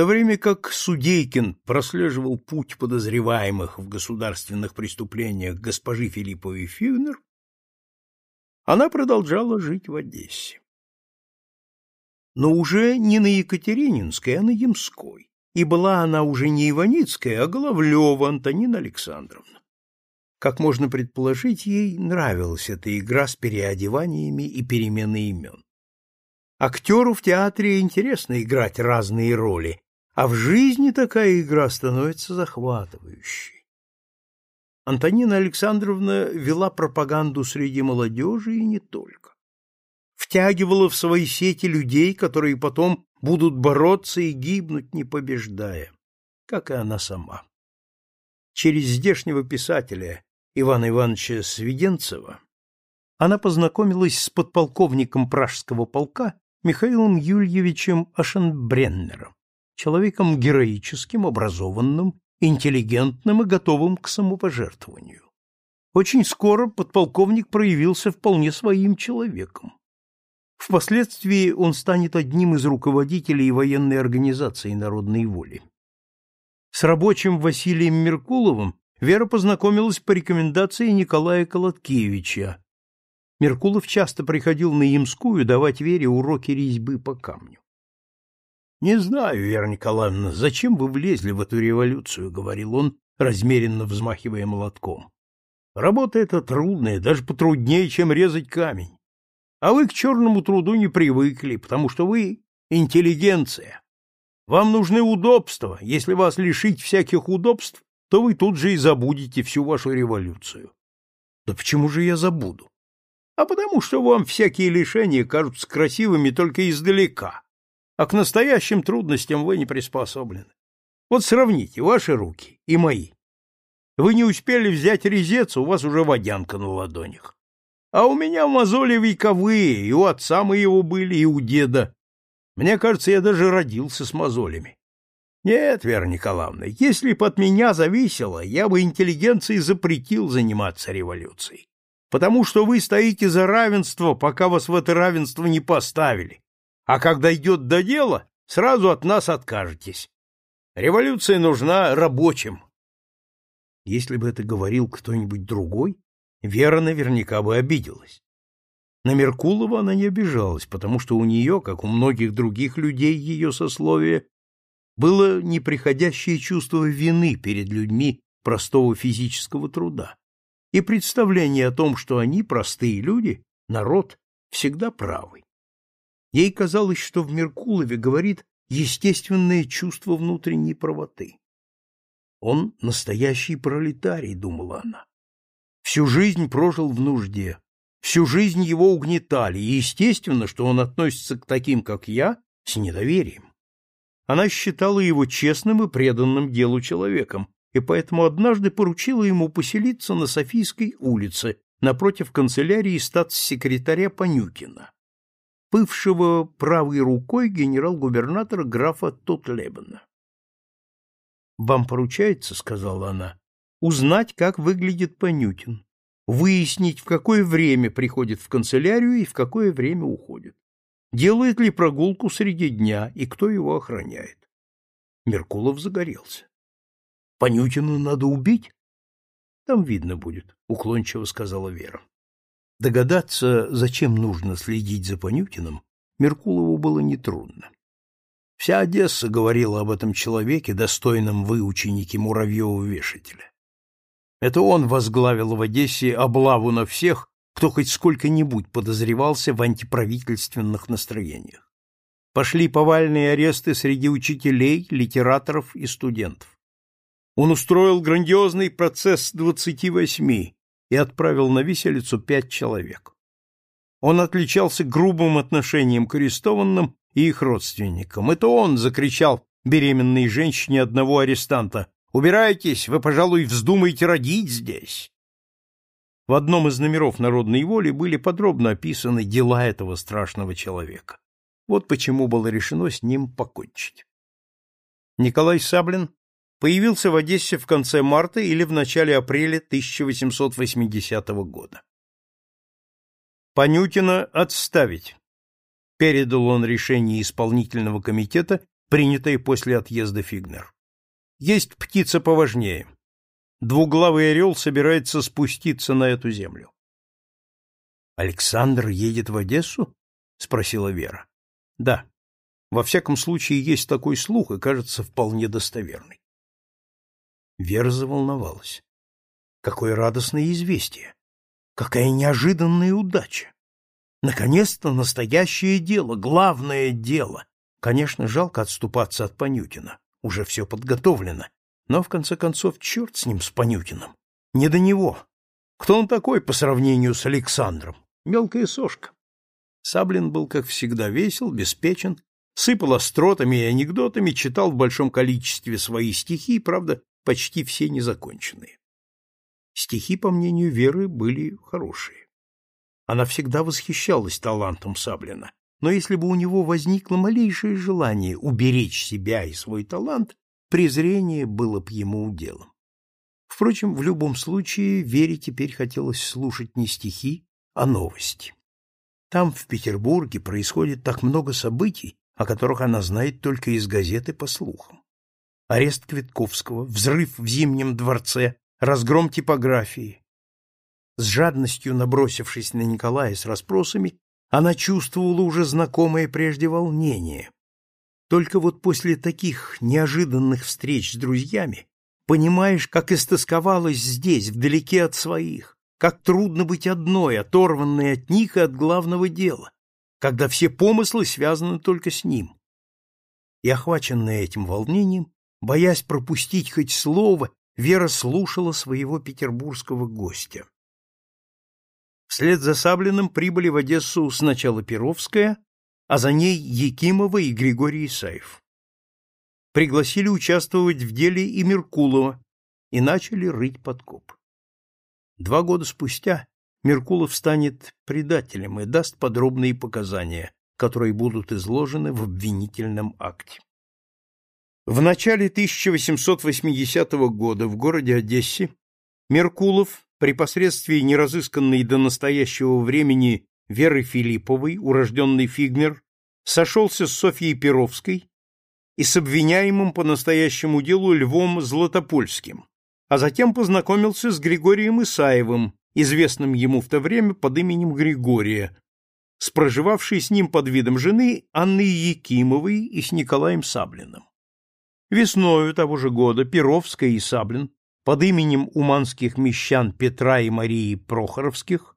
то время как Судейкин прослеживал путь подозреваемых в государственных преступлениях госпожи Филипповой Фигнер, она продолжала жить в Одессе. Но уже не на Екатерининской, а на Ямской, и была она уже не Иваницкая, а Головлева Антонина Александровна. Как можно предположить, ей нравилась эта игра с переодеваниями и переменой имен. Актеру в театре интересно играть разные роли, а в жизни такая игра становится захватывающей. Антонина Александровна вела пропаганду среди молодежи и не только. Втягивала в свои сети людей, которые потом будут бороться и гибнуть, не побеждая, как и она сама. Через здешнего писателя Ивана Ивановича Свиденцева она познакомилась с подполковником пражского полка Михаилом Юльевичем Ашенбреннером, человеком героическим, образованным, интеллигентным и готовым к самопожертвованию. Очень скоро подполковник проявился вполне своим человеком. Впоследствии он станет одним из руководителей военной организации народной воли. С рабочим Василием Меркуловым Вера познакомилась по рекомендации Николая Колоткевича, Меркулов часто приходил на Ямскую давать Вере уроки резьбы по камню. — Не знаю, Вера Николаевна, зачем вы влезли в эту революцию, — говорил он, размеренно взмахивая молотком. — Работа эта трудная, даже потруднее, чем резать камень. А вы к черному труду не привыкли, потому что вы интеллигенция. Вам нужны удобства. Если вас лишить всяких удобств, то вы тут же и забудете всю вашу революцию. Да почему же я забуду? а потому что вам всякие лишения кажутся красивыми только издалека, а к настоящим трудностям вы не приспособлены. Вот сравните ваши руки и мои. Вы не успели взять резец, у вас уже водянка на ладонях. А у меня мозоли вековые, и у отца моего были, и у деда. Мне кажется, я даже родился с мозолями. Нет, Вера Николаевна, если бы от меня зависело, я бы интеллигенции запретил заниматься революцией потому что вы стоите за равенство, пока вас в это равенство не поставили, а когда идет до дела, сразу от нас откажетесь. Революция нужна рабочим. Если бы это говорил кто-нибудь другой, Вера наверняка бы обиделась. На Меркулова она не обижалась, потому что у нее, как у многих других людей ее сословия, было неприходящее чувство вины перед людьми простого физического труда и представление о том, что они, простые люди, народ, всегда правы. Ей казалось, что в Меркулове говорит естественное чувство внутренней правоты. Он настоящий пролетарий, думала она. Всю жизнь прожил в нужде, всю жизнь его угнетали, и естественно, что он относится к таким, как я, с недоверием. Она считала его честным и преданным делу человеком, и поэтому однажды поручила ему поселиться на Софийской улице напротив канцелярии статс-секретаря Панюкина, бывшего правой рукой генерал-губернатора графа Тутлебена. «Вам поручается, — сказала она, — узнать, как выглядит Панюкин, выяснить, в какое время приходит в канцелярию и в какое время уходит, делает ли прогулку среди дня и кто его охраняет. Меркулов загорелся. Понютину надо убить? Там видно будет, уклончиво сказала Вера. Догадаться, зачем нужно следить за Понютиным, Меркулову было нетрудно. Вся Одесса говорила об этом человеке, достойном выученике Муравьева-вешателя. Это он возглавил в Одессе облаву на всех, кто хоть сколько-нибудь подозревался в антиправительственных настроениях. Пошли повальные аресты среди учителей, литераторов и студентов. Он устроил грандиозный процесс двадцати восьми и отправил на виселицу пять человек. Он отличался грубым отношением к арестованным и их родственникам. Это он закричал беременной женщине одного арестанта «Убирайтесь, вы, пожалуй, вздумаете родить здесь!» В одном из номеров «Народной воли» были подробно описаны дела этого страшного человека. Вот почему было решено с ним покончить. Николай Саблин появился в Одессе в конце марта или в начале апреля 1880 года. Панютина отставить. Передал он решение исполнительного комитета принятое после отъезда Фигнер. Есть птица поважнее. Двуглавый орел собирается спуститься на эту землю. Александр едет в Одессу? спросила Вера. Да. Во всяком случае, есть такой слух, и кажется вполне достоверный. Вера заволновалась. Какое радостное известие! Какая неожиданная удача! Наконец-то настоящее дело, главное дело. Конечно, жалко отступаться от Панютина. Уже все подготовлено. Но, в конце концов, черт с ним, с Панютиным. Не до него. Кто он такой по сравнению с Александром? Мелкая сошка. Саблин был, как всегда, весел, беспечен, сыпал остротами и анекдотами, читал в большом количестве свои стихи, правда, почти все незаконченные. Стихи, по мнению Веры, были хорошие. Она всегда восхищалась талантом Саблина, но если бы у него возникло малейшее желание уберечь себя и свой талант, презрение было бы ему уделом. Впрочем, в любом случае Вере теперь хотелось слушать не стихи, а новости. Там, в Петербурге, происходит так много событий, о которых она знает только из газеты по слухам. Арест Квитковского, взрыв в Зимнем дворце, разгром типографии. С жадностью набросившись на Николая с расспросами, она чувствовала уже знакомое прежде волнение. Только вот после таких неожиданных встреч с друзьями понимаешь, как истосковалась здесь, вдалеке от своих, как трудно быть одной, оторванной от них и от главного дела, когда все помыслы связаны только с ним. И охваченная этим волнением, боясь пропустить хоть слово, Вера слушала своего петербургского гостя. Вслед за Саблиным прибыли в Одессу сначала Перовская, а за ней Якимова и Григорий Исаев. Пригласили участвовать в деле и Меркулова и начали рыть подкоп. Два года спустя Меркулов станет предателем и даст подробные показания, которые будут изложены в обвинительном акте. В начале 1880 года в городе Одессе Меркулов при посредстве неразысканной до настоящего времени Веры Филипповой, урожденной Фигнер, сошелся с Софьей Перовской и с обвиняемым по настоящему делу Львом Златопольским, а затем познакомился с Григорием Исаевым, известным ему в то время под именем Григория, с проживавшей с ним под видом жены Анной Якимовой и с Николаем Саблиным. Весною того же года Перовская и Саблин под именем уманских мещан Петра и Марии Прохоровских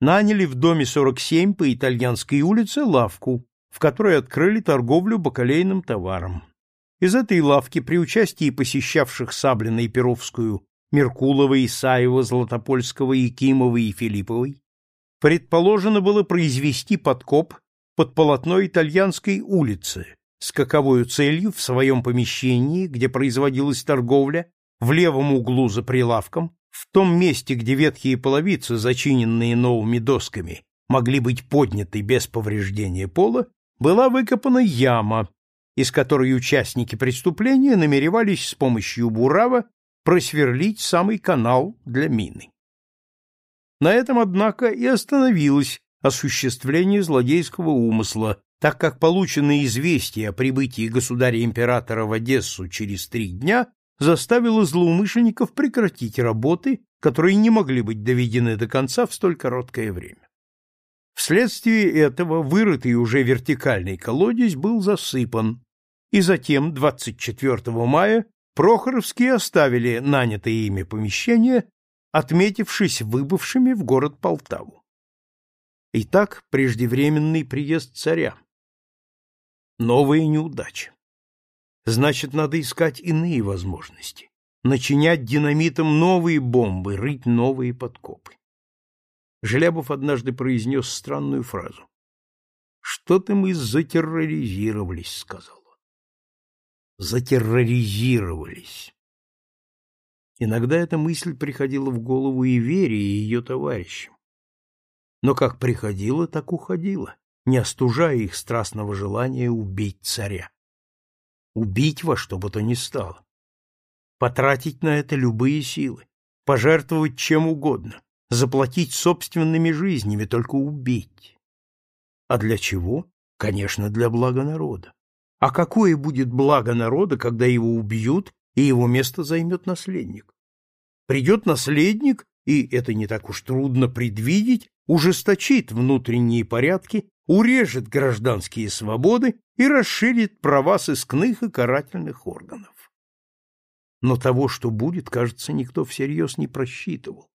наняли в доме 47 по Итальянской улице лавку, в которой открыли торговлю бакалейным товаром. Из этой лавки при участии посещавших Саблина и Перовскую Меркулова, Исаева, Златопольского, Якимова и Филипповой предположено было произвести подкоп под полотно Итальянской улицы с каковою целью в своем помещении, где производилась торговля, в левом углу за прилавком, в том месте, где ветхие половицы, зачиненные новыми досками, могли быть подняты без повреждения пола, была выкопана яма, из которой участники преступления намеревались с помощью бурава просверлить самый канал для мины. На этом, однако, и остановилось осуществление злодейского умысла, так как полученное известие о прибытии государя-императора в Одессу через три дня заставило злоумышленников прекратить работы, которые не могли быть доведены до конца в столь короткое время. Вследствие этого вырытый уже вертикальный колодец был засыпан, и затем, 24 мая, Прохоровские оставили нанятое ими помещение, отметившись выбывшими в город Полтаву. Итак, преждевременный приезд царя. Новая неудача. Значит, надо искать иные возможности. Начинять динамитом новые бомбы, рыть новые подкопы. Желябов однажды произнес странную фразу. «Что-то мы затерроризировались», — сказал он. «Затерроризировались». Иногда эта мысль приходила в голову и Вере, и ее товарищам. Но как приходила, так уходила, не остужая их страстного желания убить царя. Убить во что бы то ни стало. Потратить на это любые силы, пожертвовать чем угодно, заплатить собственными жизнями, только убить. А для чего? Конечно, для блага народа. А какое будет благо народа, когда его убьют, и его место займет наследник? Придет наследник, и это не так уж трудно предвидеть, ужесточит внутренние порядки, урежет гражданские свободы и расширит права сыскных и карательных органов. Но того, что будет, кажется, никто всерьез не просчитывал.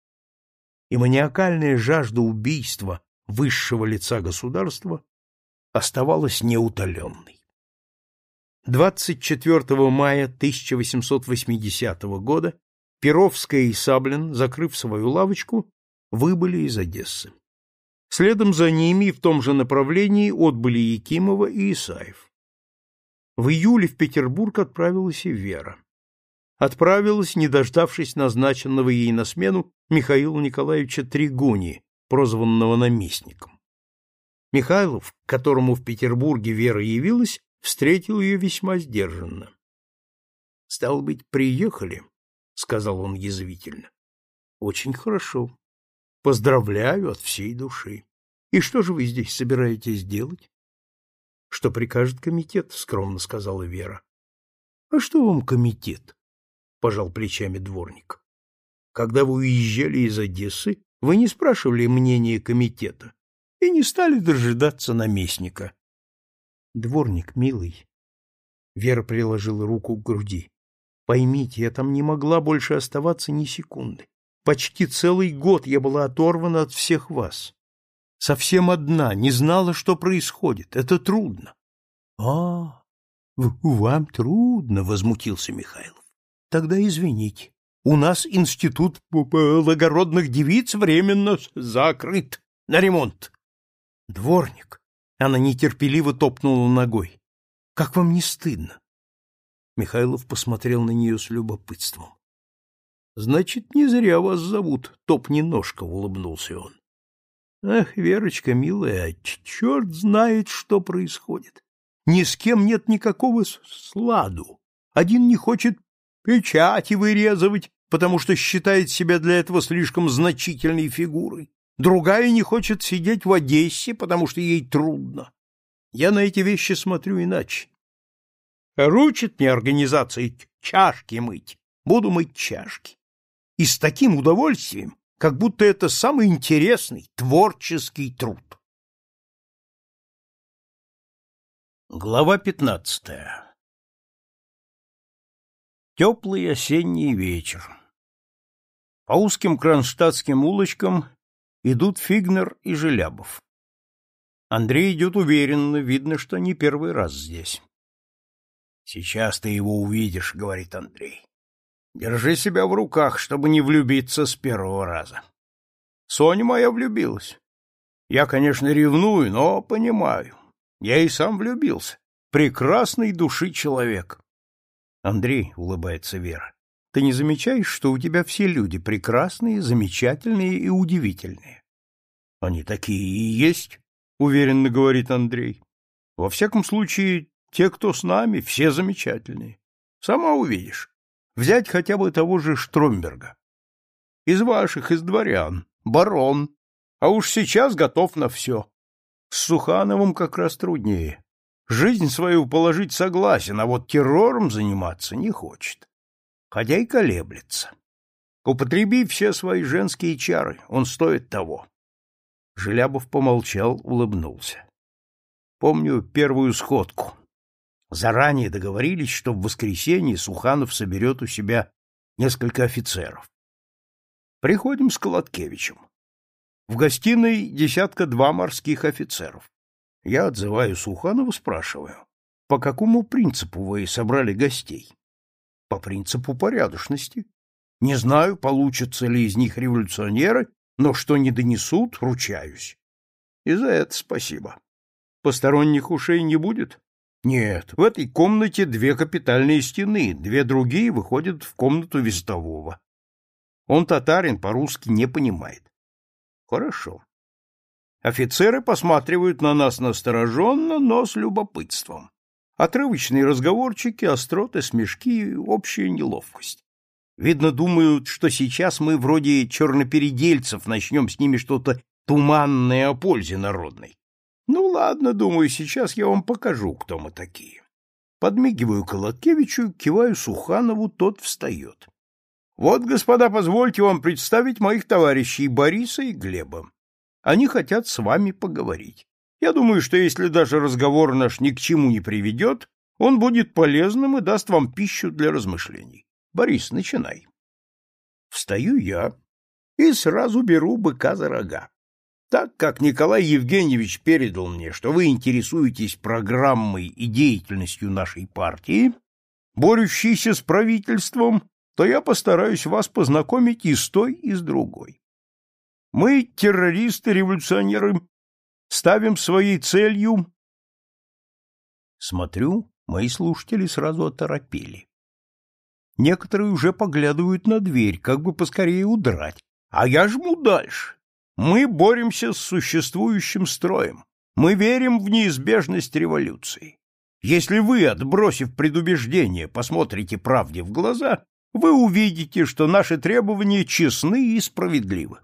И маниакальная жажда убийства высшего лица государства оставалась неутоленной. 24 мая 1880 года Перовская и Саблин, закрыв свою лавочку, выбыли из Одессы. Следом за ними в том же направлении отбыли Якимова и Исаев. В июле в Петербург отправилась и Вера. Отправилась, не дождавшись назначенного ей на смену Михаила Николаевича Тригуни, прозванного наместником. Михайлов, к которому в Петербурге Вера явилась, встретил ее весьма сдержанно. — Стало быть, приехали, — сказал он язвительно. — Очень хорошо. Поздравляю от всей души. И что же вы здесь собираетесь делать? — Что прикажет комитет, — скромно сказала Вера. — А что вам комитет? — пожал плечами дворник. — Когда вы уезжали из Одессы, вы не спрашивали мнения комитета и не стали дожидаться наместника. Дворник, милый. Вера приложила руку к груди. Поймите, я там не могла больше оставаться ни секунды. Почти целый год я была оторвана от всех вас. Совсем одна, не знала, что происходит. Это трудно. — А, вам трудно, — возмутился Михайлов. — Тогда извините. У нас институт благородных девиц временно закрыт на ремонт. Дворник. Она нетерпеливо топнула ногой. Как вам не стыдно? Михайлов посмотрел на нее с любопытством. Значит, не зря вас зовут, топни ножка, улыбнулся он. Ах, Верочка, милая, черт знает, что происходит. Ни с кем нет никакого сладу. Один не хочет печати вырезывать, потому что считает себя для этого слишком значительной фигурой. Другая не хочет сидеть в Одессе, потому что ей трудно. Я на эти вещи смотрю иначе. Ручит мне организация чашки мыть. Буду мыть чашки. И с таким удовольствием, как будто это самый интересный творческий труд. Глава пятнадцатая Теплый осенний вечер. По узким кронштадтским улочкам идут Фигнер и Желябов. Андрей идет уверенно, видно, что не первый раз здесь. «Сейчас ты его увидишь», — говорит Андрей. «Держи себя в руках, чтобы не влюбиться с первого раза». Соня моя влюбилась. Я, конечно, ревную, но понимаю. Я и сам влюбился. Прекрасный души человек. Андрей, — улыбается Вера, ты не замечаешь, что у тебя все люди прекрасные, замечательные и удивительные? — Они такие и есть, — уверенно говорит Андрей. — Во всяком случае, те, кто с нами, все замечательные. Сама увидишь. Взять хотя бы того же Штромберга. Из ваших, из дворян, барон. А уж сейчас готов на все. С Сухановым как раз труднее. Жизнь свою положить согласен, а вот террором заниматься не хочет хотя и колеблется. Употреби все свои женские чары, он стоит того. Желябов помолчал, улыбнулся. Помню первую сходку. Заранее договорились, что в воскресенье Суханов соберет у себя несколько офицеров. Приходим с Колоткевичем. В гостиной десятка-два морских офицеров. Я отзываю Суханову, спрашиваю, по какому принципу вы собрали гостей? по принципу порядочности. Не знаю, получатся ли из них революционеры, но что не донесут, ручаюсь. И за это спасибо. Посторонних ушей не будет? Нет, в этой комнате две капитальные стены, две другие выходят в комнату вестового. Он татарин, по-русски не понимает. Хорошо. Офицеры посматривают на нас настороженно, но с любопытством. Отрывочные разговорчики, остроты, смешки, общая неловкость. Видно, думают, что сейчас мы вроде чернопередельцев начнем с ними что-то туманное о пользе народной. Ну ладно, думаю, сейчас я вам покажу, кто мы такие. Подмигиваю Колоткевичу, киваю Суханову, тот встает. Вот, господа, позвольте вам представить моих товарищей Бориса и Глеба. Они хотят с вами поговорить. Я думаю, что если даже разговор наш ни к чему не приведет, он будет полезным и даст вам пищу для размышлений. Борис, начинай. Встаю я и сразу беру быка за рога. Так как Николай Евгеньевич передал мне, что вы интересуетесь программой и деятельностью нашей партии, борющейся с правительством, то я постараюсь вас познакомить и с той, и с другой. Мы, террористы-революционеры, ставим своей целью... Смотрю, мои слушатели сразу оторопели. Некоторые уже поглядывают на дверь, как бы поскорее удрать, а я жму дальше. Мы боремся с существующим строем. Мы верим в неизбежность революции. Если вы, отбросив предубеждение, посмотрите правде в глаза, вы увидите, что наши требования честны и справедливы.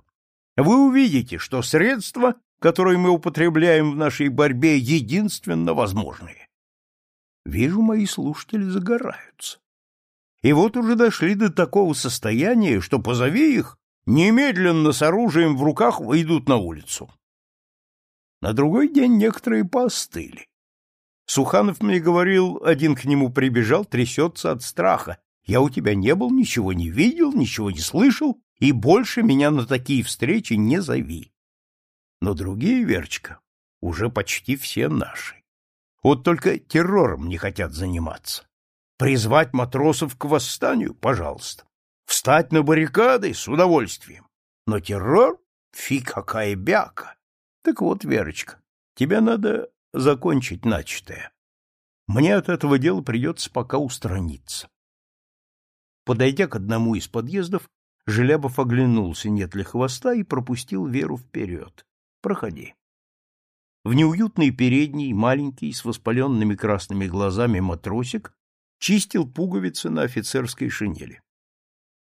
Вы увидите, что средства, которые мы употребляем в нашей борьбе, единственно возможные. Вижу, мои слушатели загораются. И вот уже дошли до такого состояния, что позови их, немедленно с оружием в руках выйдут на улицу. На другой день некоторые поостыли. Суханов мне говорил, один к нему прибежал, трясется от страха. Я у тебя не был, ничего не видел, ничего не слышал, и больше меня на такие встречи не зови. Но другие, Верчка, уже почти все наши. Вот только террором не хотят заниматься. Призвать матросов к восстанию, пожалуйста. Встать на баррикады с удовольствием. Но террор — фи какая бяка. Так вот, Верочка, тебе надо закончить начатое. Мне от этого дела придется пока устраниться. Подойдя к одному из подъездов, Желябов оглянулся, нет ли хвоста, и пропустил Веру вперед. Проходи. В неуютной передней маленький, с воспаленными красными глазами матросик чистил пуговицы на офицерской шинели. —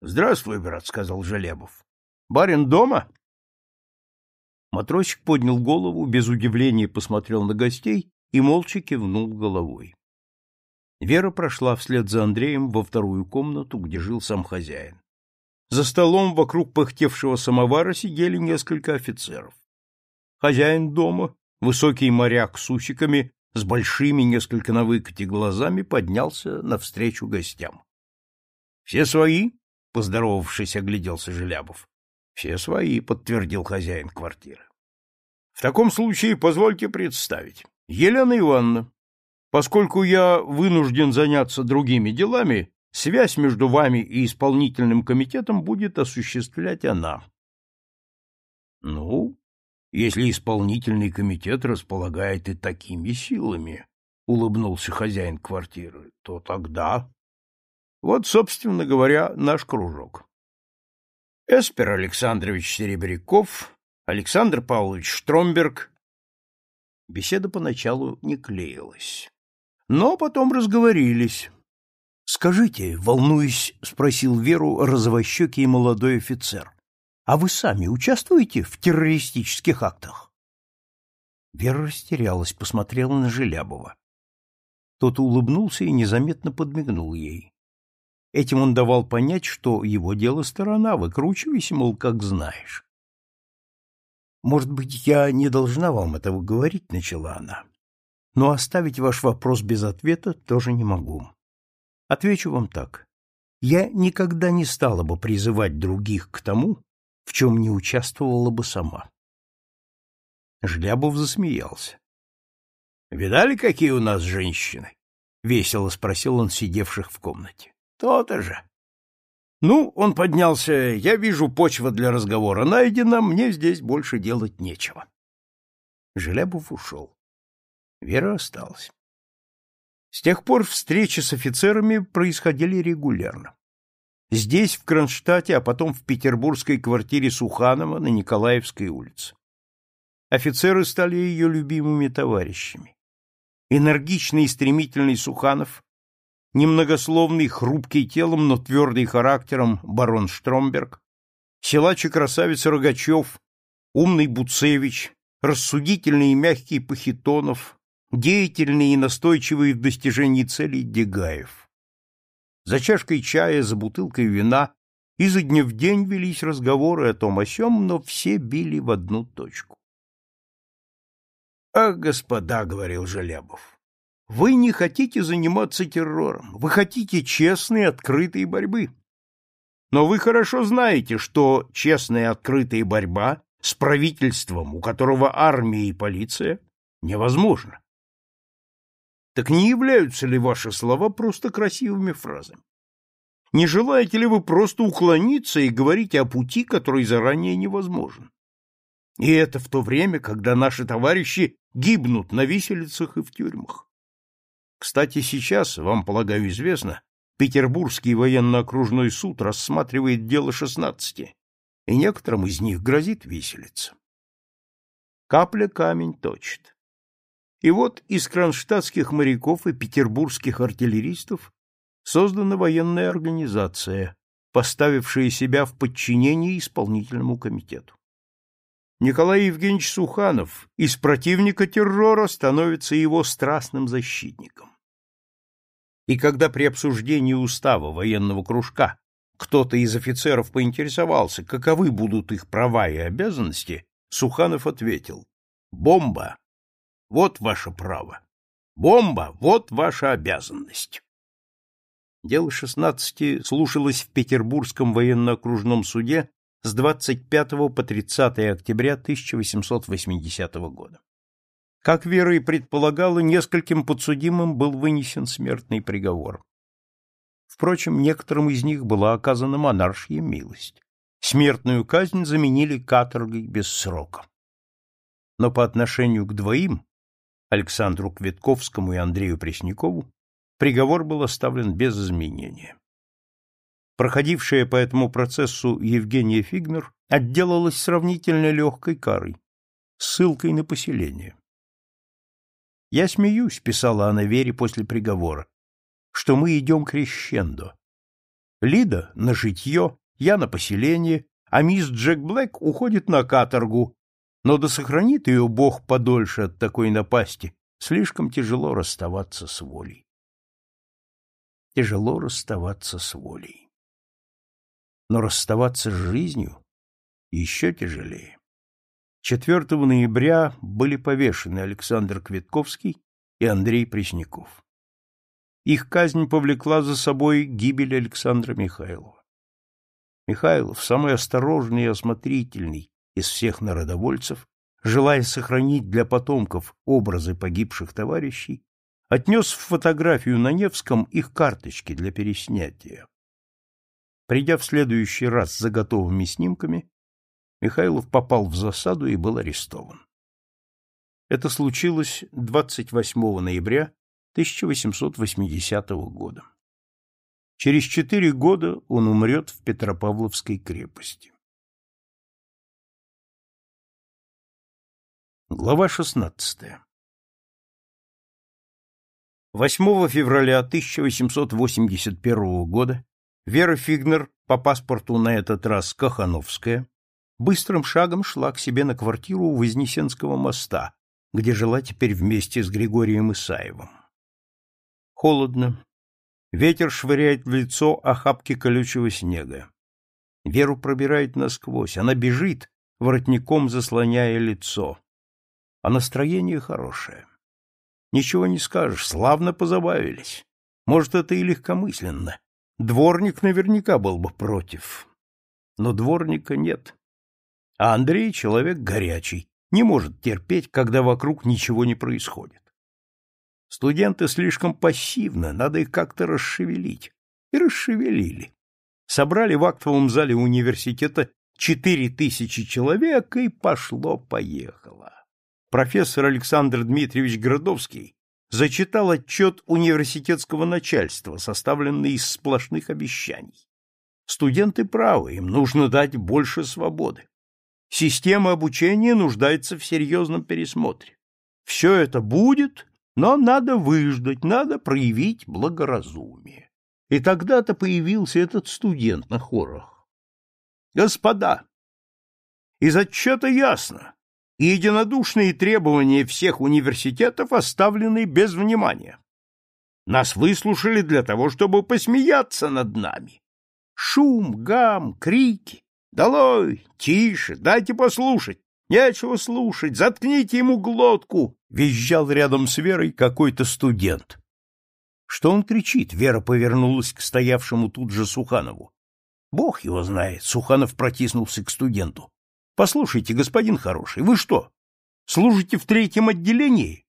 Здравствуй, брат, — сказал Желебов. — Барин дома? Матросик поднял голову, без удивления посмотрел на гостей и молча кивнул головой. Вера прошла вслед за Андреем во вторую комнату, где жил сам хозяин. За столом вокруг пыхтевшего самовара сидели несколько офицеров. Хозяин дома, высокий моряк с усиками, с большими несколько на выкате глазами, поднялся навстречу гостям. — Все свои? Поздоровавшись, огляделся Желябов. Все свои, подтвердил хозяин квартиры. В таком случае позвольте представить. Елена Ивановна, поскольку я вынужден заняться другими делами, связь между вами и исполнительным комитетом будет осуществлять она. Ну, если исполнительный комитет располагает и такими силами, улыбнулся хозяин квартиры, то тогда вот, собственно говоря, наш кружок. Эспер Александрович Серебряков, Александр Павлович Штромберг. Беседа поначалу не клеилась. Но потом разговорились. — Скажите, — волнуясь, — спросил Веру розовощекий молодой офицер, — а вы сами участвуете в террористических актах? Вера растерялась, посмотрела на Желябова. Тот улыбнулся и незаметно подмигнул ей. Этим он давал понять, что его дело сторона, выкручивайся, мол, как знаешь. «Может быть, я не должна вам этого говорить», — начала она. «Но оставить ваш вопрос без ответа тоже не могу. Отвечу вам так. Я никогда не стала бы призывать других к тому, в чем не участвовала бы сама». Жлябов засмеялся. «Видали, какие у нас женщины?» — весело спросил он сидевших в комнате. То-то же. Ну, он поднялся. Я вижу, почва для разговора найдена, мне здесь больше делать нечего. Желябов ушел. Вера осталась. С тех пор встречи с офицерами происходили регулярно. Здесь, в Кронштадте, а потом в петербургской квартире Суханова на Николаевской улице. Офицеры стали ее любимыми товарищами. Энергичный и стремительный Суханов немногословный, хрупкий телом, но твердый характером барон Штромберг, силач и красавец Рогачев, умный Буцевич, рассудительный и мягкий Пахитонов, деятельный и настойчивый в достижении целей Дегаев. За чашкой чая, за бутылкой вина изо дня в день велись разговоры о том о сём, но все били в одну точку. «Ах, господа!» — говорил Желябов. «Вы не хотите заниматься террором, вы хотите честной, открытой борьбы. Но вы хорошо знаете, что честная, открытая борьба с правительством, у которого армия и полиция, невозможна. Так не являются ли ваши слова просто красивыми фразами? Не желаете ли вы просто уклониться и говорить о пути, который заранее невозможен? И это в то время, когда наши товарищи гибнут на виселицах и в тюрьмах. Кстати, сейчас, вам, полагаю, известно, Петербургский военно-окружной суд рассматривает дело шестнадцати, и некоторым из них грозит виселица. Капля камень точит. И вот из кронштадтских моряков и петербургских артиллеристов создана военная организация, поставившая себя в подчинение исполнительному комитету. Николай Евгеньевич Суханов из противника террора становится его страстным защитником. И когда при обсуждении устава военного кружка кто-то из офицеров поинтересовался, каковы будут их права и обязанности, Суханов ответил «Бомба! Вот ваше право! Бомба! Вот ваша обязанность!» Дело шестнадцати слушалось в Петербургском военно-окружном суде с 25 по 30 октября 1880 года. Как Вера и предполагала, нескольким подсудимым был вынесен смертный приговор. Впрочем, некоторым из них была оказана монаршья милость. Смертную казнь заменили каторгой без срока. Но по отношению к двоим, Александру Квитковскому и Андрею Преснякову, приговор был оставлен без изменения. Проходившая по этому процессу Евгения Фигнер отделалась сравнительно легкой карой, ссылкой на поселение. «Я смеюсь», — писала она Вере после приговора, — «что мы идем крещендо. Лида — на житье, я на поселение, а мисс Джек Блэк уходит на каторгу, но да сохранит ее Бог подольше от такой напасти, слишком тяжело расставаться с волей тяжело расставаться с волей. Но расставаться с жизнью еще тяжелее. 4 ноября были повешены Александр Квитковский и Андрей Пресняков. Их казнь повлекла за собой гибель Александра Михайлова. Михайлов, самый осторожный и осмотрительный из всех народовольцев, желая сохранить для потомков образы погибших товарищей, отнес в фотографию на Невском их карточки для переснятия. Придя в следующий раз за готовыми снимками, Михайлов попал в засаду и был арестован. Это случилось 28 ноября 1880 года. Через четыре года он умрет в Петропавловской крепости. Глава шестнадцатая 8 февраля 1881 года Вера Фигнер, по паспорту на этот раз Кахановская, быстрым шагом шла к себе на квартиру у Вознесенского моста, где жила теперь вместе с Григорием Исаевым. Холодно. Ветер швыряет в лицо охапки колючего снега. Веру пробирает насквозь. Она бежит, воротником заслоняя лицо. А настроение хорошее. Ничего не скажешь, славно позабавились. Может, это и легкомысленно. Дворник наверняка был бы против. Но дворника нет. А Андрей человек горячий, не может терпеть, когда вокруг ничего не происходит. Студенты слишком пассивны, надо их как-то расшевелить. И расшевелили. Собрали в актовом зале университета четыре тысячи человек, и пошло-поехало профессор Александр Дмитриевич Градовский зачитал отчет университетского начальства, составленный из сплошных обещаний. Студенты правы, им нужно дать больше свободы. Система обучения нуждается в серьезном пересмотре. Все это будет, но надо выждать, надо проявить благоразумие. И тогда-то появился этот студент на хорах. Господа, из отчета ясно, и единодушные требования всех университетов оставлены без внимания. Нас выслушали для того, чтобы посмеяться над нами. Шум, гам, крики. Долой, тише, дайте послушать. Нечего слушать, заткните ему глотку, визжал рядом с Верой какой-то студент. Что он кричит? Вера повернулась к стоявшему тут же Суханову. Бог его знает, Суханов протиснулся к студенту. Послушайте, господин хороший, вы что, служите в третьем отделении?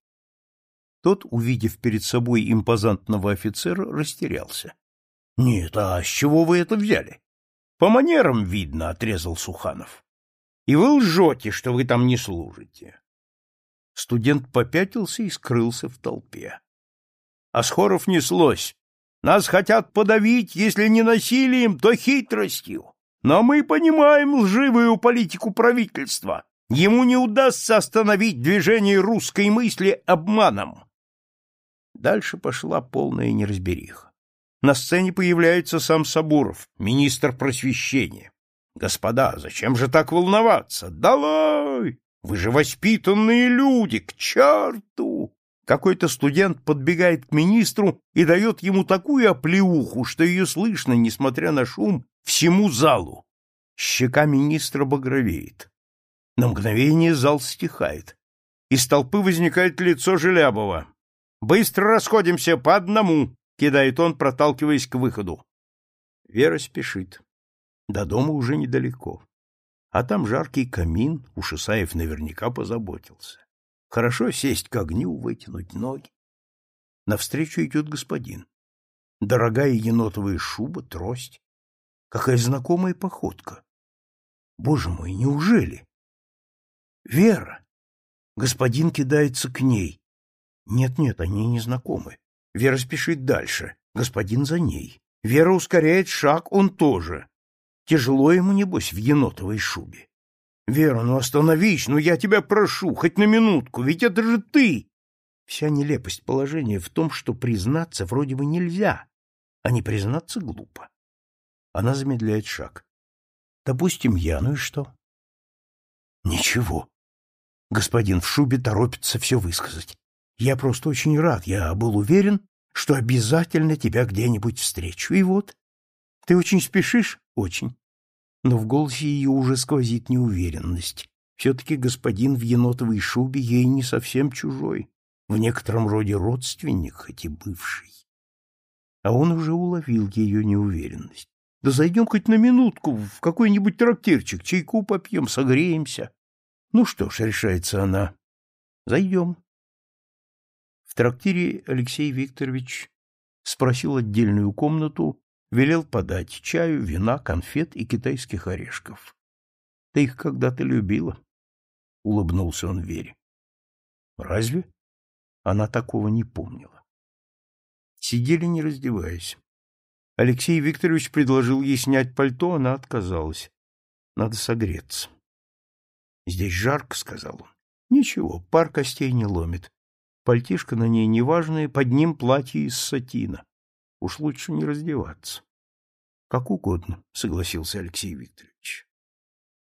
Тот, увидев перед собой импозантного офицера, растерялся. — Нет, а с чего вы это взяли? — По манерам видно, — отрезал Суханов. — И вы лжете, что вы там не служите. Студент попятился и скрылся в толпе. А Схоров неслось. Нас хотят подавить, если не насилием, то хитростью. Но мы понимаем лживую политику правительства. Ему не удастся остановить движение русской мысли обманом. Дальше пошла полная неразбериха. На сцене появляется сам Сабуров, министр просвещения. Господа, зачем же так волноваться? Долой! Вы же воспитанные люди, к черту! Какой-то студент подбегает к министру и дает ему такую оплеуху, что ее слышно, несмотря на шум, всему залу. Щека министра багровеет. На мгновение зал стихает. Из толпы возникает лицо Желябова. Быстро расходимся по одному, кидает он, проталкиваясь к выходу. Вера спешит. До дома уже недалеко. А там жаркий камин, уж Исаев наверняка позаботился. Хорошо сесть к огню, вытянуть ноги. Навстречу идет господин. Дорогая енотовая шуба, трость. Какая знакомая походка. Боже мой, неужели? Вера! Господин кидается к ней. Нет-нет, они не знакомы. Вера спешит дальше. Господин за ней. Вера ускоряет шаг, он тоже. Тяжело ему, небось, в енотовой шубе. Вера, ну остановись, ну я тебя прошу, хоть на минутку, ведь это же ты! Вся нелепость положения в том, что признаться вроде бы нельзя, а не признаться глупо. Она замедляет шаг. Допустим, я, ну и что? Ничего. Господин в шубе торопится все высказать. Я просто очень рад, я был уверен, что обязательно тебя где-нибудь встречу. И вот, ты очень спешишь? Очень. Но в голосе ее уже сквозит неуверенность. Все-таки господин в енотовой шубе ей не совсем чужой, в некотором роде родственник, хоть и бывший. А он уже уловил ее неуверенность. Да зайдем хоть на минутку в какой-нибудь трактирчик, чайку попьем, согреемся. Ну что ж, решается она, зайдем трактире Алексей Викторович спросил отдельную комнату, велел подать чаю, вина, конфет и китайских орешков. — Ты их когда-то любила? — улыбнулся он Вере. — Разве? Она такого не помнила. Сидели, не раздеваясь. Алексей Викторович предложил ей снять пальто, она отказалась. Надо согреться. — Здесь жарко, — сказал он. — Ничего, пар костей не ломит. Пальтишко на ней неважное, под ним платье из сатина. Уж лучше не раздеваться. — Как угодно, — согласился Алексей Викторович.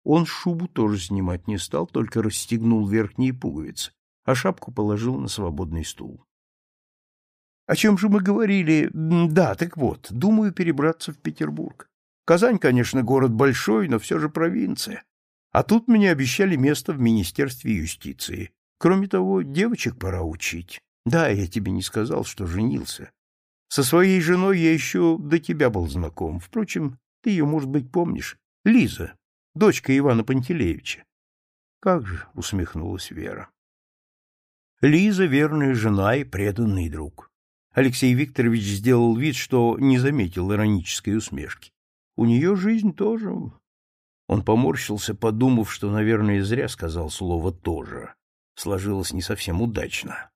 Он шубу тоже снимать не стал, только расстегнул верхние пуговицы, а шапку положил на свободный стул. — О чем же мы говорили? Да, так вот, думаю перебраться в Петербург. Казань, конечно, город большой, но все же провинция. А тут мне обещали место в Министерстве юстиции. Кроме того, девочек пора учить. Да, я тебе не сказал, что женился. Со своей женой я еще до тебя был знаком. Впрочем, ты ее, может быть, помнишь. Лиза, дочка Ивана Пантелеевича. Как же, усмехнулась Вера. Лиза — верная жена и преданный друг. Алексей Викторович сделал вид, что не заметил иронической усмешки. У нее жизнь тоже. Он поморщился, подумав, что, наверное, зря сказал слово «тоже» сложилось не совсем удачно.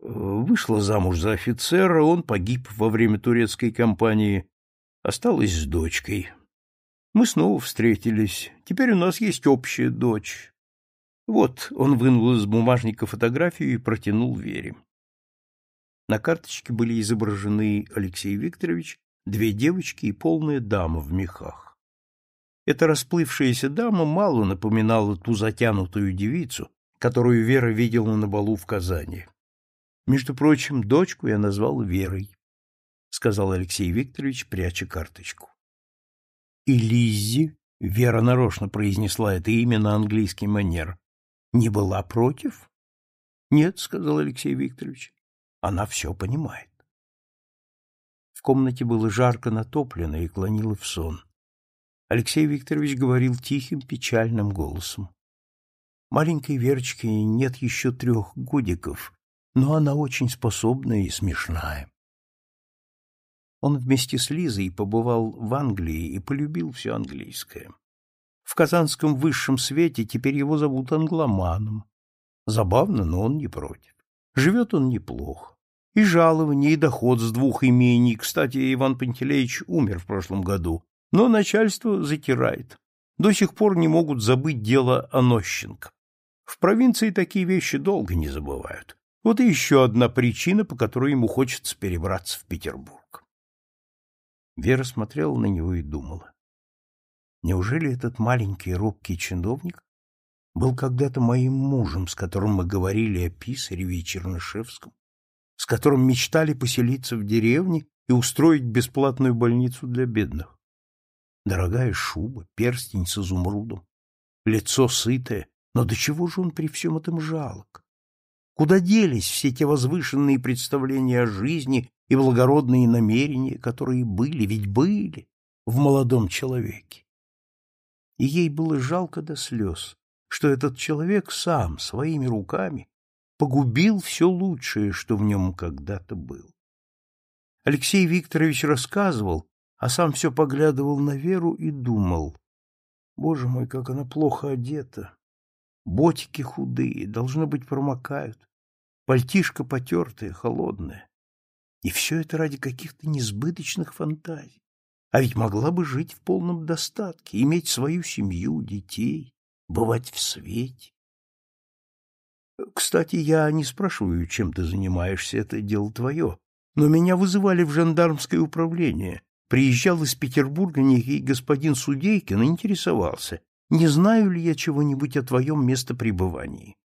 Вышла замуж за офицера, он погиб во время турецкой кампании, осталась с дочкой. Мы снова встретились. Теперь у нас есть общая дочь. Вот, он вынул из бумажника фотографию и протянул Вере. На карточке были изображены Алексей Викторович, две девочки и полная дама в мехах. Эта расплывшаяся дама мало напоминала ту затянутую девицу, которую Вера видела на балу в Казани. Между прочим, дочку я назвал Верой, сказал Алексей Викторович, пряча карточку. И Лиззи, Вера нарочно произнесла это имя на английский манер, не была против? Нет, сказал Алексей Викторович. Она все понимает. В комнате было жарко натоплено и клонило в сон. Алексей Викторович говорил тихим, печальным голосом. Маленькой Верочке нет еще трех годиков, но она очень способная и смешная. Он вместе с Лизой побывал в Англии и полюбил все английское. В казанском высшем свете теперь его зовут англоманом. Забавно, но он не против. Живет он неплохо. И жалование, и доход с двух имений. Кстати, Иван Пантелеич умер в прошлом году, но начальство затирает. До сих пор не могут забыть дело Онощенко. В провинции такие вещи долго не забывают. Вот и еще одна причина, по которой ему хочется перебраться в Петербург. Вера смотрела на него и думала. Неужели этот маленький робкий чиновник был когда-то моим мужем, с которым мы говорили о Писареве и Чернышевском, с которым мечтали поселиться в деревне и устроить бесплатную больницу для бедных? Дорогая шуба, перстень с изумрудом, лицо сытое, но до чего же он при всем этом жалок? Куда делись все те возвышенные представления о жизни и благородные намерения, которые были, ведь были в молодом человеке? И ей было жалко до слез, что этот человек сам, своими руками, погубил все лучшее, что в нем когда-то было. Алексей Викторович рассказывал, а сам все поглядывал на Веру и думал, «Боже мой, как она плохо одета! Ботики худые, должно быть, промокают. Пальтишко потертое, холодное. И все это ради каких-то несбыточных фантазий. А ведь могла бы жить в полном достатке, иметь свою семью, детей, бывать в свете. Кстати, я не спрашиваю, чем ты занимаешься, это дело твое. Но меня вызывали в жандармское управление. Приезжал из Петербурга некий господин Судейкин и интересовался, не знаю ли я чего-нибудь о твоем местопребывании.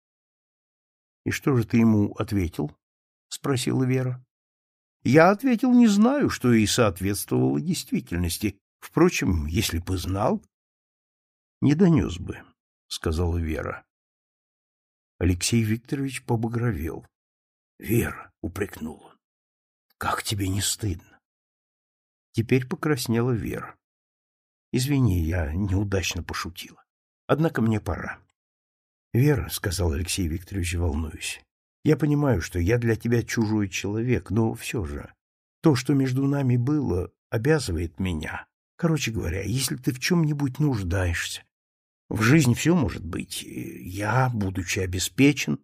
— И что же ты ему ответил? — спросила Вера. — Я ответил, не знаю, что и соответствовало действительности. Впрочем, если бы знал... — Не донес бы, — сказала Вера. Алексей Викторович побагровел. — Вера, — упрекнул он, — как тебе не стыдно? Теперь покраснела Вера. Извини, я неудачно пошутила. Однако мне пора. Вера, — сказал Алексей Викторович, волнуюсь, — я понимаю, что я для тебя чужой человек, но все же то, что между нами было, обязывает меня. Короче говоря, если ты в чем-нибудь нуждаешься, в жизни все может быть. Я, будучи обеспечен...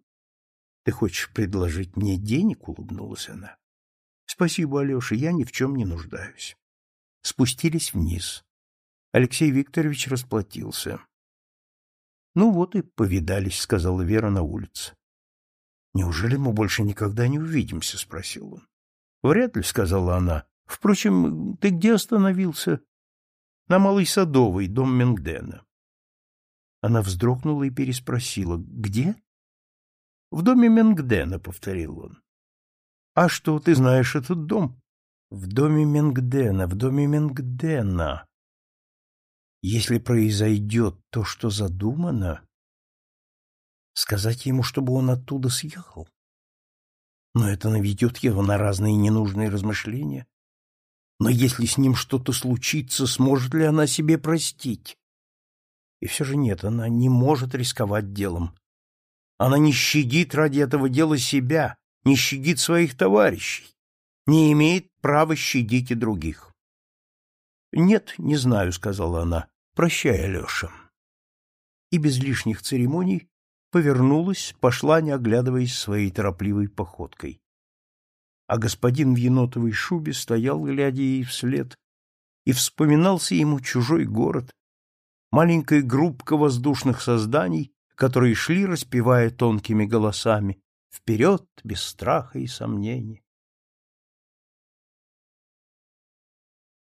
Ты хочешь предложить мне денег? — улыбнулась она. — Спасибо, Алеша, я ни в чем не нуждаюсь. Спустились вниз. Алексей Викторович расплатился. — Ну вот и повидались, — сказала Вера на улице. — Неужели мы больше никогда не увидимся? — спросил он. — Вряд ли, — сказала она. — Впрочем, ты где остановился? — На Малой Садовой, дом Менгдена. Она вздрогнула и переспросила. — Где? — В доме Менгдена, — повторил он. — А что, ты знаешь этот дом? — В доме Менгдена, в доме Менгдена. Если произойдет то, что задумано, сказать ему, чтобы он оттуда съехал. Но это наведет его на разные ненужные размышления. Но если с ним что-то случится, сможет ли она себе простить? И все же нет, она не может рисковать делом. Она не щадит ради этого дела себя, не щадит своих товарищей, не имеет права щадить и других. — Нет, не знаю, — сказала она. Прощай, Алеша. И без лишних церемоний повернулась, пошла, не оглядываясь своей торопливой походкой. А господин в енотовой шубе стоял, глядя ей вслед, и вспоминался ему чужой город, маленькая группка воздушных созданий, которые шли, распевая тонкими голосами, вперед, без страха и сомнений.